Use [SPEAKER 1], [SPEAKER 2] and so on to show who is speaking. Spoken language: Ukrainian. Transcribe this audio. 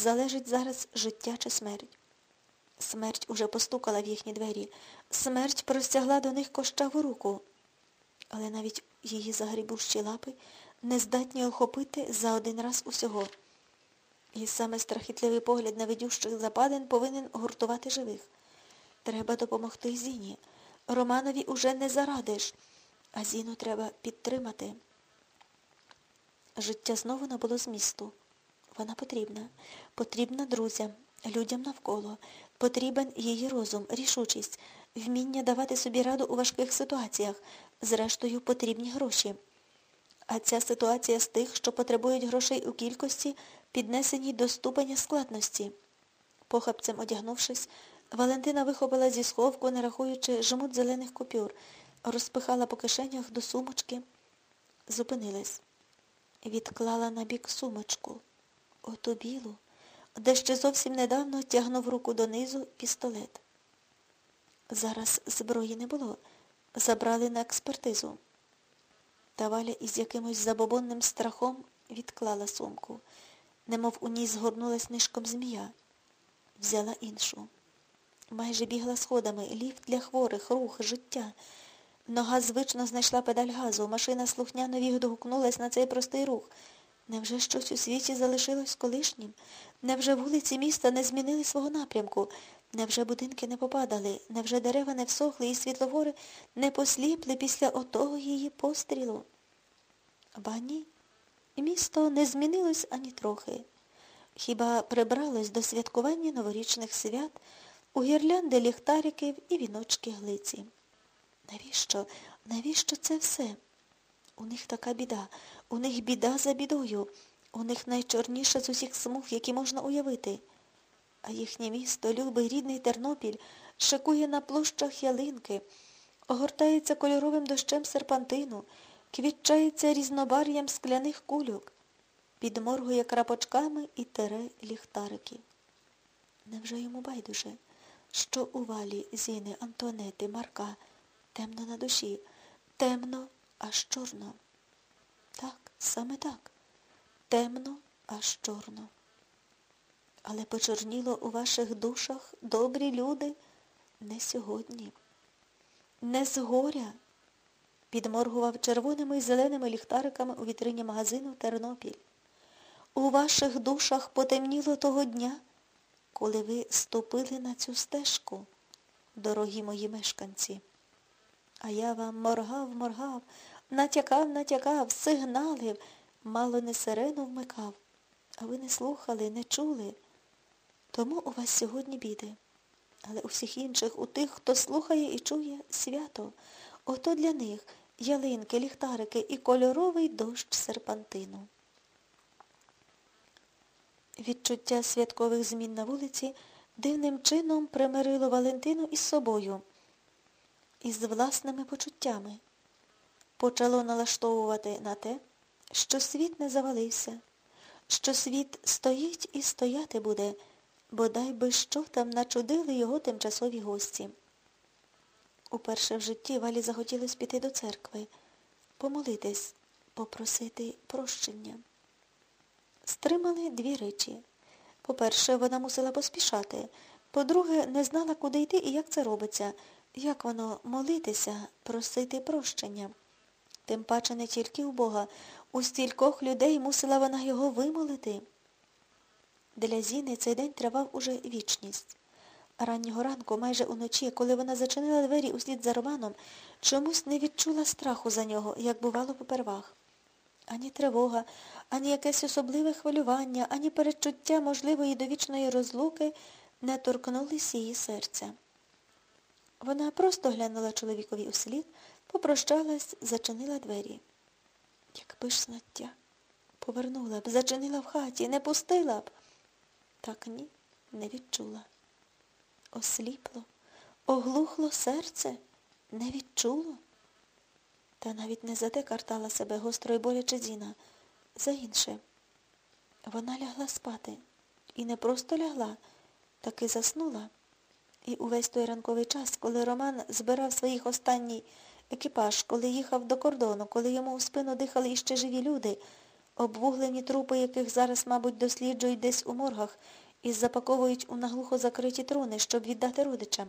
[SPEAKER 1] залежить зараз життя чи смерть. Смерть уже постукала в їхні двері. Смерть простягла до них кощаву руку. Але навіть її загрібущі лапи не здатні охопити за один раз усього. І саме страхітливий погляд на ведющих западин повинен гуртувати живих. Треба допомогти Зіні. Романові уже не зарадиш, а Зіну треба підтримати. Життя знову набуло змісту. Вона потрібна. Потрібна друзям, людям навколо. Потрібен її розум, рішучість, вміння давати собі раду у важких ситуаціях. Зрештою, потрібні гроші. А ця ситуація з тих, що потребують грошей у кількості, піднесеній до ступеня складності. Похапцем одягнувшись, Валентина вихопила зі сховку, не рахуючи жмут зелених купюр, розпихала по кишенях до сумочки, зупинилась. Відклала на бік сумочку, оту білу, де ще зовсім недавно тягнув руку донизу пістолет. Зараз зброї не було, забрали на експертизу. Та Валя із якимось забобонним страхом відклала сумку, немов у ній згорнулась нишком змія. Взяла іншу. Майже бігла сходами, ліфт для хворих, рух, життя. Нога звично знайшла педаль газу, машина слухняно відгукнулась на цей простий рух. Невже щось у світі залишилось колишнім? Невже вулиці міста не змінили свого напрямку? Невже будинки не попадали? Невже дерева не всохли і світлофори не посліпли після отого її пострілу? Ба ні. Місто не змінилось ані трохи. Хіба прибралось до святкування новорічних свят у гірлянди ліхтариків і віночки глиці? Навіщо? Навіщо це все? У них така біда, у них біда за бідою, у них найчорніша з усіх смуг, які можна уявити. А їхнє місто, любий рідний Тернопіль, шикує на площах ялинки, огортається кольоровим дощем серпантину, квітчається різнобар'ям скляних кульок, підморгує крапочками і тере ліхтарики. Невже йому байдуже, що у валі Зіни, Антуанети, Марка темно на душі, темно, аж чорно? Так, саме так. Темно, аж чорно. Але почорніло у ваших душах, добрі люди, не сьогодні. Не згоря, підморгував червоними і зеленими ліхтариками у вітрині магазину Тернопіль. У ваших душах потемніло того дня, коли ви ступили на цю стежку, дорогі мої мешканці. А я вам моргав, моргав, натякав, натякав, сигналив, мало не сирену вмикав. А ви не слухали, не чули. Тому у вас сьогодні біди. Але у всіх інших, у тих, хто слухає і чує свято, ото для них ялинки, ліхтарики і кольоровий дощ серпантину. Відчуття святкових змін на вулиці дивним чином примирило Валентину із собою, із власними почуттями. Почало налаштовувати на те, що світ не завалився, що світ стоїть і стояти буде, бодай би що там начудили його тимчасові гості. Уперше в житті Валі захотілося піти до церкви, помолитись, попросити прощення. Стримали дві речі. По-перше, вона мусила поспішати. По-друге, не знала, куди йти і як це робиться, як воно молитися, просити прощення. Тим паче не тільки у Бога, у стількох людей мусила вона його вимолити. Для Зіни цей день тривав уже вічність. Раннього ранку, майже уночі, коли вона зачинила двері услід за Романом, чомусь не відчула страху за нього, як бувало попервах. Ані тривога, ані якесь особливе хвилювання, ані передчуття можливої довічної розлуки не торкнулись її серця. Вона просто глянула чоловікові у слід, попрощалась, зачинила двері. Якби ж знаття. Повернула б, зачинила в хаті, не пустила б. Так ні, не відчула. Осліпло, оглухло серце, не відчуло. Та навіть не за те картала себе гостро й боляче Зіна, за інше. Вона лягла спати. І не просто лягла, таки заснула. І увесь той ранковий час, коли Роман збирав своїх останній екіпаж, коли їхав до кордону, коли йому в спину дихали іще живі люди, обвуглені трупи яких зараз, мабуть, досліджують десь у моргах і запаковують у наглухо закриті труни, щоб віддати родичам.